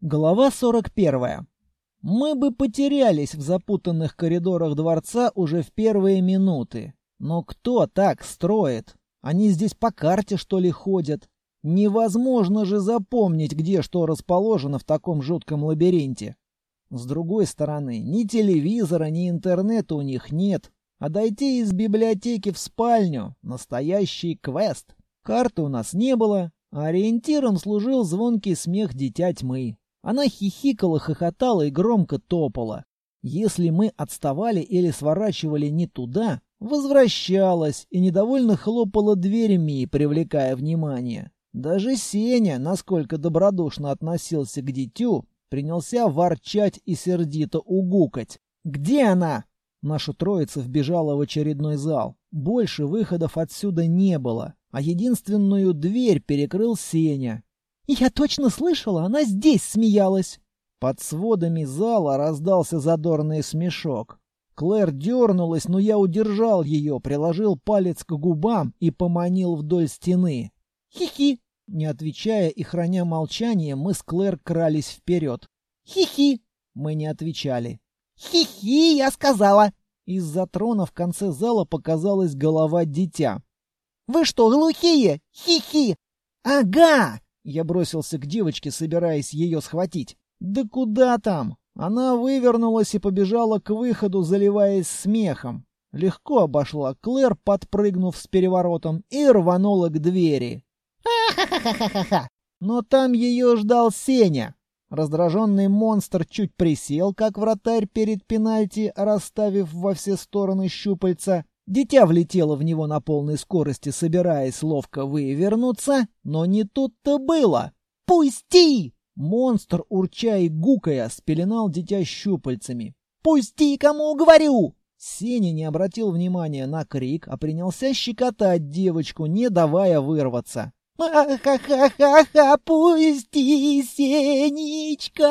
Глава 41. Мы бы потерялись в запутанных коридорах дворца уже в первые минуты. Но кто так строит? Они здесь по карте, что ли, ходят? Невозможно же запомнить, где что расположено в таком жутком лабиринте. С другой стороны, ни телевизора, ни интернета у них нет. А дойти из библиотеки в спальню — настоящий квест. Карты у нас не было, а ориентиром служил звонкий смех дитя тьмы. Она хихикала, хохотала и громко топала. Если мы отставали или сворачивали не туда, возвращалась и недовольно хлопала дверями, привлекая внимание. Даже Сеня, насколько добродушно относился к дитю, принялся ворчать и сердито угукать. «Где она?» Наша троица вбежала в очередной зал. Больше выходов отсюда не было, а единственную дверь перекрыл Сеня, «Я точно слышала, она здесь смеялась!» Под сводами зала раздался задорный смешок. Клэр дернулась, но я удержал ее, приложил палец к губам и поманил вдоль стены. «Хи-хи!» Не отвечая и храня молчание, мы с Клэр крались вперед. «Хи-хи!» Мы не отвечали. «Хи-хи, я сказала!» Из-за трона в конце зала показалась голова дитя. «Вы что, глухие? Хи-хи!» «Ага!» Я бросился к девочке, собираясь ее схватить. «Да куда там?» Она вывернулась и побежала к выходу, заливаясь смехом. Легко обошла Клэр, подпрыгнув с переворотом, и рванула к двери. «Ха-ха-ха-ха-ха-ха!» Но там ее ждал Сеня. Раздраженный монстр чуть присел, как вратарь перед пенальти, расставив во все стороны щупальца, Дитя влетело в него на полной скорости, собираясь ловко вывернуться, но не тут-то было. «Пусти!» Монстр, урча и гукая, спеленал дитя щупальцами. «Пусти, кому говорю!» Сеня не обратил внимания на крик, а принялся щекотать девочку, не давая вырваться. «Ха-ха-ха-ха! Пусти, Сенечка!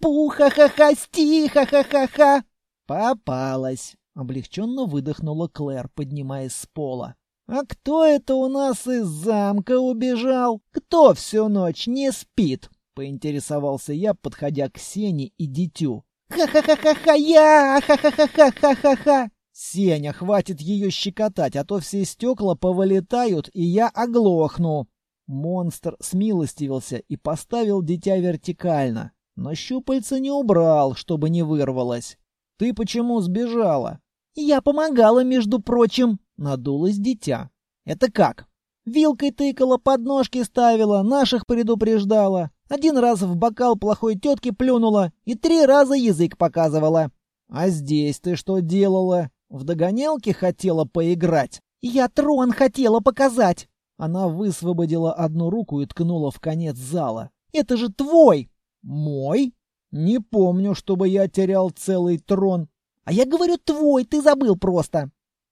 Пуха-ха-ха-сти! Ха-ха-ха-ха!» Попалась. Облегченно выдохнула Клэр, поднимаясь с пола. «А кто это у нас из замка убежал? Кто всю ночь не спит?» — поинтересовался я, подходя к Сене и дитю. «Ха-ха-ха-ха-ха! Я! Ха-ха-ха-ха-ха-ха!» «Сеня, хватит ее щекотать, а то все стекла повылетают, и я оглохну!» Монстр смилостивился и поставил дитя вертикально, но щупальца не убрал, чтобы не вырвалось. «Ты почему сбежала?» «Я помогала, между прочим», — надулось дитя. «Это как?» «Вилкой тыкала, подножки ставила, наших предупреждала. Один раз в бокал плохой тетки плюнула и три раза язык показывала». «А здесь ты что делала? В догонялке хотела поиграть?» «Я трон хотела показать!» Она высвободила одну руку и ткнула в конец зала. «Это же твой!» «Мой?» Не помню, чтобы я терял целый трон. А я говорю твой, ты забыл просто.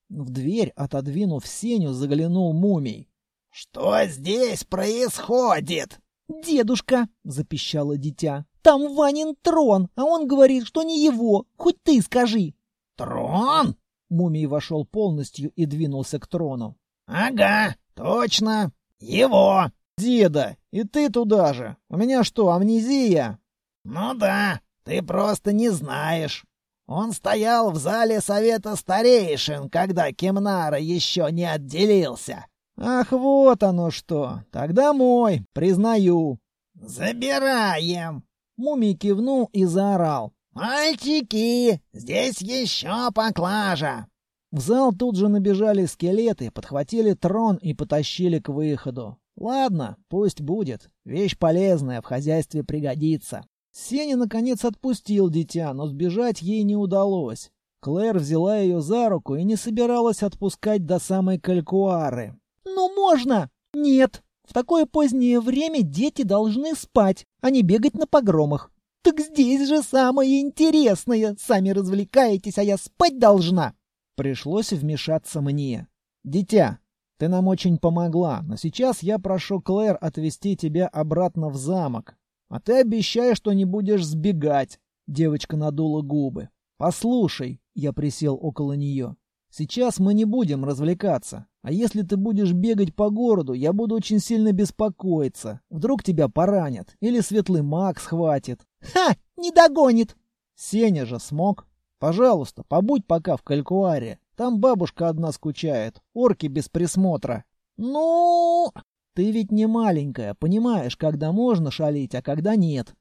В дверь, отодвинув Сеню, заглянул мумий. Что здесь происходит? Дедушка, запищало дитя. Там Ванин трон, а он говорит, что не его. Хоть ты скажи. Трон? Мумий вошел полностью и двинулся к трону. Ага, точно. Его. Деда, и ты туда же. У меня что, амнезия? «Ну да, ты просто не знаешь. Он стоял в зале совета старейшин, когда Кемнара еще не отделился». «Ах, вот оно что! Тогда мой, признаю». «Забираем!» Мумий кивнул и заорал. «Мальчики, здесь еще поклажа!» В зал тут же набежали скелеты, подхватили трон и потащили к выходу. Ладно, пусть будет. Вещь полезная, в хозяйстве пригодится. Сеня, наконец, отпустил дитя, но сбежать ей не удалось. Клэр взяла ее за руку и не собиралась отпускать до самой калькуары. «Ну можно!» «Нет! В такое позднее время дети должны спать, а не бегать на погромах. Так здесь же самое интересное! Сами развлекаетесь, а я спать должна!» Пришлось вмешаться мне. «Дитя, ты нам очень помогла, но сейчас я прошу Клэр отвезти тебя обратно в замок. А ты обещаешь, что не будешь сбегать. Девочка надула губы. Послушай, я присел около нее. Сейчас мы не будем развлекаться. А если ты будешь бегать по городу, я буду очень сильно беспокоиться. Вдруг тебя поранят или светлый маг схватит. Ха, не догонит. Сеня же смог. Пожалуйста, побудь пока в Калькуаре. Там бабушка одна скучает. Орки без присмотра. Ну, ты ведь не маленькая, понимаешь, когда можно шалить, а когда нет.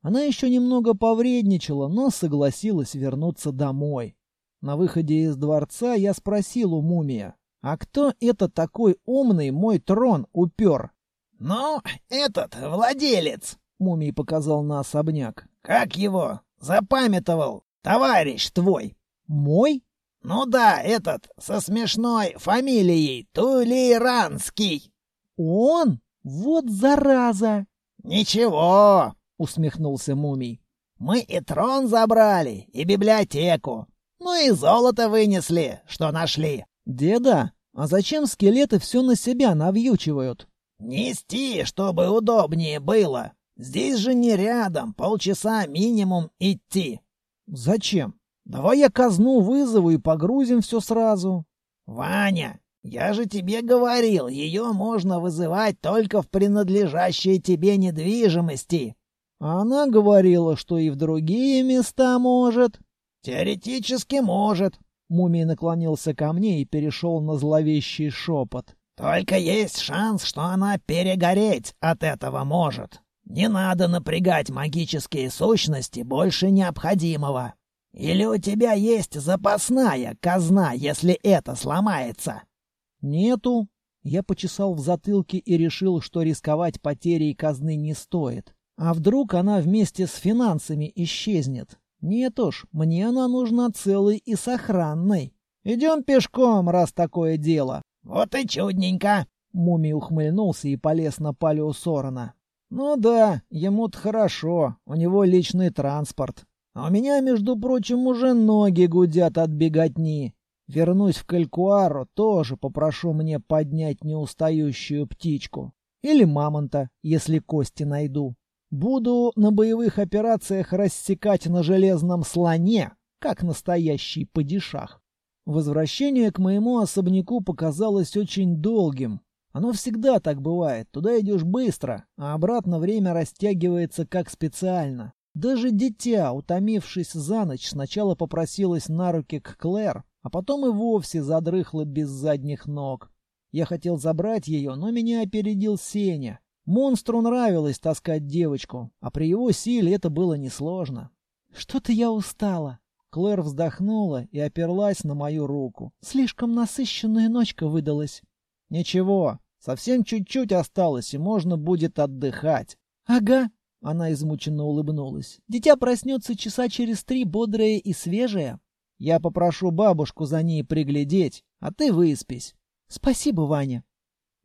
Она еще немного повредничала, но согласилась вернуться домой. На выходе из дворца я спросил у мумия, «А кто это такой умный мой трон упер?» «Ну, этот, владелец», — мумий показал на особняк. «Как его? Запамятовал. Товарищ твой». «Мой?» «Ну да, этот, со смешной фамилией Тулиранский». «Он? Вот зараза!» «Ничего», — усмехнулся мумий. «Мы и трон забрали, и библиотеку. Ну и золото вынесли, что нашли. Деда, а зачем скелеты все на себя навьючивают? Нести, чтобы удобнее было. Здесь же не рядом, полчаса минимум идти. Зачем? Давай я казну вызову и погрузим все сразу. Ваня, я же тебе говорил, ее можно вызывать только в принадлежащей тебе недвижимости. Она говорила, что и в другие места может. Теоретически может. Мумий наклонился ко мне и перешел на зловещий шепот. Только есть шанс, что она перегореть от этого может. Не надо напрягать магические сущности больше необходимого. Или у тебя есть запасная казна, если это сломается? Нету. Я почесал в затылке и решил, что рисковать потерей казны не стоит. А вдруг она вместе с финансами исчезнет? Нет уж, мне она нужна целой и сохранной. Идем пешком, раз такое дело. Вот и чудненько. Мумий ухмыльнулся и полез на палео Сорона. Ну да, ему-то хорошо, у него личный транспорт. А у меня, между прочим, уже ноги гудят от беготни. Вернусь в Калькуару, тоже попрошу мне поднять неустающую птичку. Или мамонта, если кости найду. Буду на боевых операциях рассекать на железном слоне, как настоящий падишах. Возвращение к моему особняку показалось очень долгим. Оно всегда так бывает. Туда идешь быстро, а обратно время растягивается как специально. Даже дитя, утомившись за ночь, сначала попросилось на руки к Клэр, а потом и вовсе задрыхла без задних ног. Я хотел забрать ее, но меня опередил Сеня. Монстру нравилось таскать девочку, а при его силе это было несложно. «Что-то я устала». Клэр вздохнула и оперлась на мою руку. «Слишком насыщенная ночка выдалась». «Ничего, совсем чуть-чуть осталось, и можно будет отдыхать». «Ага», — она измученно улыбнулась. «Дитя проснется часа через три, бодрое и свежее. Я попрошу бабушку за ней приглядеть, а ты выспись». «Спасибо, Ваня».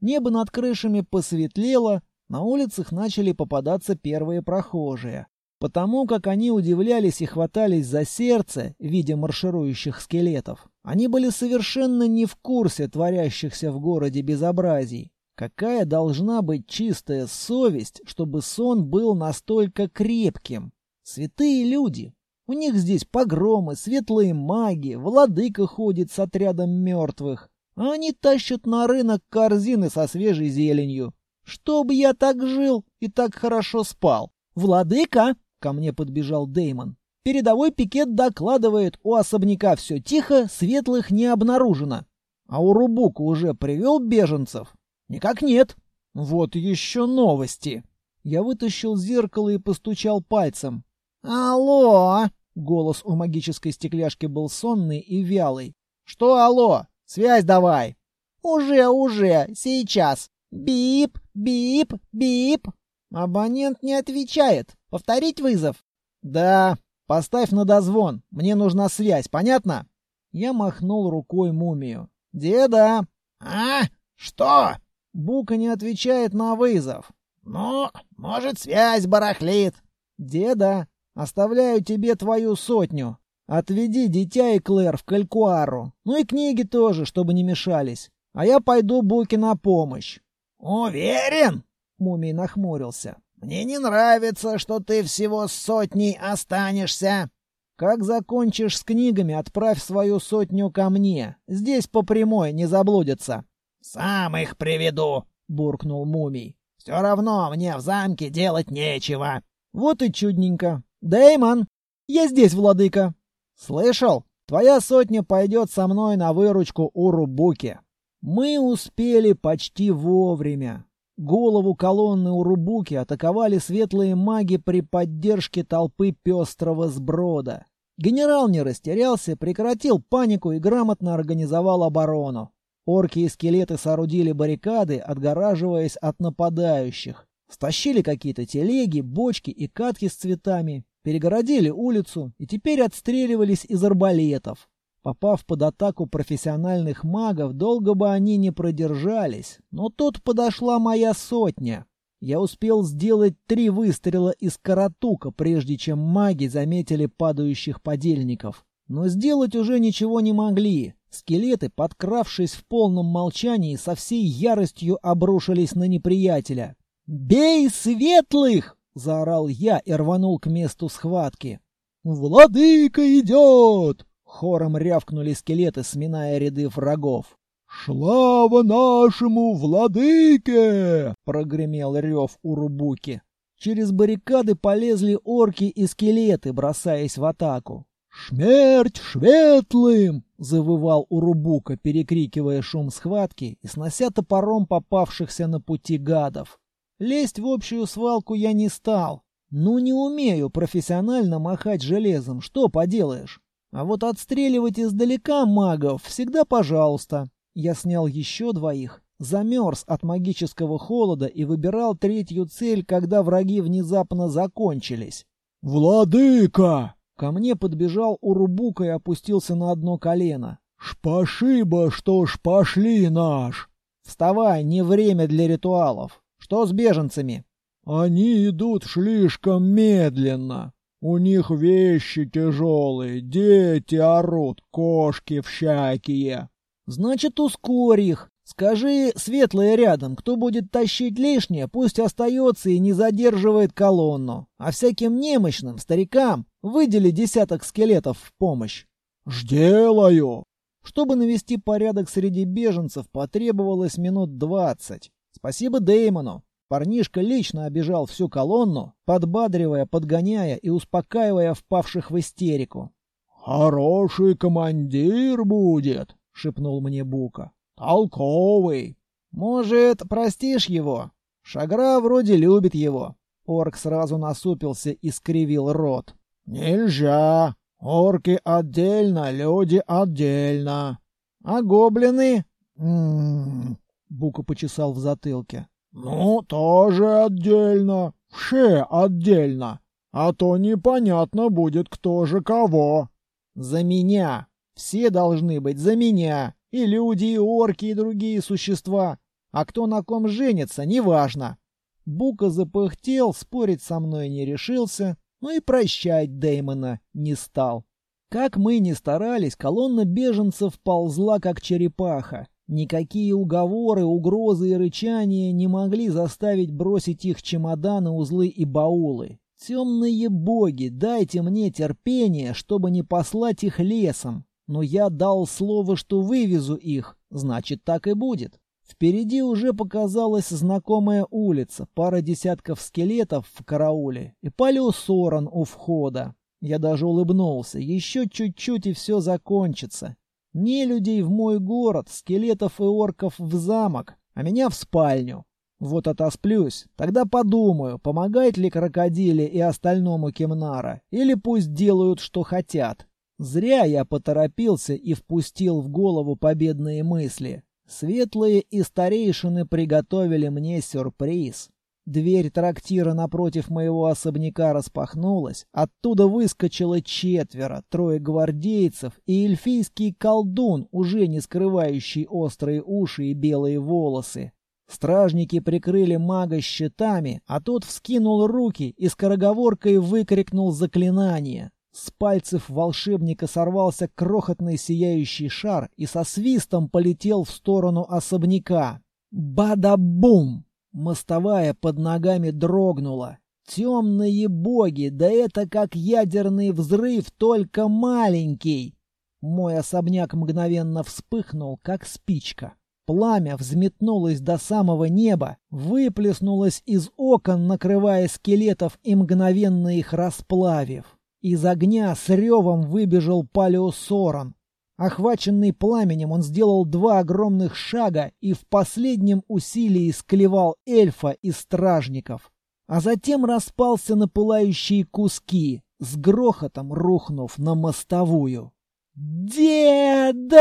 Небо над крышами посветлело, на улицах начали попадаться первые прохожие. Потому как они удивлялись и хватались за сердце, видя марширующих скелетов, они были совершенно не в курсе творящихся в городе безобразий. Какая должна быть чистая совесть, чтобы сон был настолько крепким? Святые люди. У них здесь погромы, светлые маги, владыка ходит с отрядом мертвых. А они тащат на рынок корзины со свежей зеленью. Чтоб я так жил и так хорошо спал. Владыка, ко мне подбежал Деймон. Передовой пикет докладывает, у особняка все тихо, светлых не обнаружено. А у Рубука уже привел беженцев? Никак нет. Вот еще новости. Я вытащил зеркало и постучал пальцем. «Алло!» — голос у магической стекляшки был сонный и вялый. «Что алло? Связь давай!» «Уже, уже, сейчас!» «Бип, бип, бип!» Абонент не отвечает. Повторить вызов? Да. Поставь на дозвон. Мне нужна связь, понятно? Я махнул рукой мумию. Деда. А? Что? Бука не отвечает на вызов. Ну, может, связь барахлит. Деда, оставляю тебе твою сотню. Отведи дитя и Клэр в Калькуару. Ну и книги тоже, чтобы не мешались. А я пойду Буке на помощь. «Уверен?» — Мумий нахмурился. «Мне не нравится, что ты всего с сотней останешься». Как закончишь с книгами, отправь свою сотню ко мне. Здесь по прямой не заблудятся. Сам их приведу, буркнул мумий. Все равно мне в замке делать нечего. Вот и чудненько. Дэймон, я здесь, владыка. Слышал? Твоя сотня пойдет со мной на выручку у Рубуки. Мы успели почти вовремя. Голову колонны Урубуки атаковали светлые маги при поддержке толпы пестрого сброда. Генерал не растерялся, прекратил панику и грамотно организовал оборону. Орки и скелеты соорудили баррикады, отгораживаясь от нападающих. Стащили какие-то телеги, бочки и катки с цветами, перегородили улицу и теперь отстреливались из арбалетов. Попав под атаку профессиональных магов, долго бы они не продержались, но тут подошла моя сотня. Я успел сделать три выстрела из каратука, прежде чем маги заметили падающих подельников. Но сделать уже ничего не могли. Скелеты, подкравшись в полном молчании, со всей яростью обрушились на неприятеля. «Бей светлых!» — заорал я и рванул к месту схватки. «Владыка идет!» Хором рявкнули скелеты, сминая ряды врагов. «Слава нашему владыке!» — прогремел рев Урубуки. Через баррикады полезли орки и скелеты, бросаясь в атаку. «Шмерть шветлым!» — завывал Урубука, перекрикивая шум схватки и снося топором попавшихся на пути гадов. Лезть в общую свалку я не стал. Ну, не умею профессионально махать железом, что поделаешь. А вот отстреливать издалека магов всегда пожалуйста. Я снял еще двоих, замерз от магического холода и выбирал третью цель, когда враги внезапно закончились. «Владыка!» Ко мне подбежал Урубука и опустился на одно колено. «Шпашиба, что ж пошли наш!» «Вставай, не время для ритуалов. Что с беженцами?» «Они идут слишком медленно. У них вещи тяжелые, дети орут, кошки всякие. Значит, ускорь их. Скажи, светлые рядом, кто будет тащить лишнее, пусть остается и не задерживает колонну. А всяким немощным, старикам, выдели десяток скелетов в помощь. «Жделаю!» Чтобы навести порядок среди беженцев, потребовалось минут двадцать. Спасибо Деймону. Парнишка лично обижал всю колонну, подбадривая, подгоняя и успокаивая впавших в истерику. «Хороший командир будет», — шепнул мне Бука. «Толковый». «Может, простишь его? Шагра вроде любит его». Орк сразу насупился и скривил рот. «Нельзя. Орки отдельно, люди отдельно. А гоблины?» «М-м-м», Бука почесал в затылке. «Ну, тоже отдельно, все отдельно, а то непонятно будет, кто же кого». «За меня! Все должны быть за меня! И люди, и орки, и другие существа! А кто на ком женится, неважно!» Бука запыхтел, спорить со мной не решился, но и прощать Дэймона не стал. Как мы ни старались, колонна беженцев ползла, как черепаха. Никакие уговоры, угрозы и рычания не могли заставить бросить их чемоданы, узлы и баулы. Темные боги, дайте мне терпение, чтобы не послать их лесом. Но я дал слово, что вывезу их, значит, так и будет. Впереди уже показалась знакомая улица, пара десятков скелетов в карауле и Палео Соран у входа. Я даже улыбнулся. Еще чуть-чуть и все закончится. Не людей в мой город, скелетов и орков в замок, а меня в спальню. Вот отосплюсь, тогда подумаю, помогает ли крокодиле и остальному Кемнара, или пусть делают, что хотят. Зря я поторопился и впустил в голову победные мысли. Светлые и старейшины приготовили мне сюрприз. Дверь трактира напротив моего особняка распахнулась. Оттуда выскочило четверо, трое гвардейцев и эльфийский колдун, уже не скрывающий острые уши и белые волосы. Стражники прикрыли мага щитами, а тот вскинул руки и скороговоркой выкрикнул заклинание. С пальцев волшебника сорвался крохотный сияющий шар и со свистом полетел в сторону особняка. Бада-бум! Мостовая под ногами дрогнула. Темные боги, да это как ядерный взрыв, только маленький. Мой особняк мгновенно вспыхнул, как спичка. Пламя взметнулось до самого неба, выплеснулось из окон, накрывая скелетов и мгновенно их расплавив. Из огня с ревом выбежал Палеосорон. Охваченный пламенем, он сделал два огромных шага и в последнем усилии склевал эльфа и стражников. А затем распался на пылающие куски, с грохотом рухнув на мостовую. «Деда!»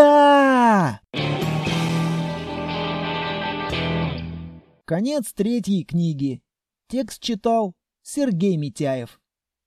Конец третьей книги. Текст читал Сергей Митяев.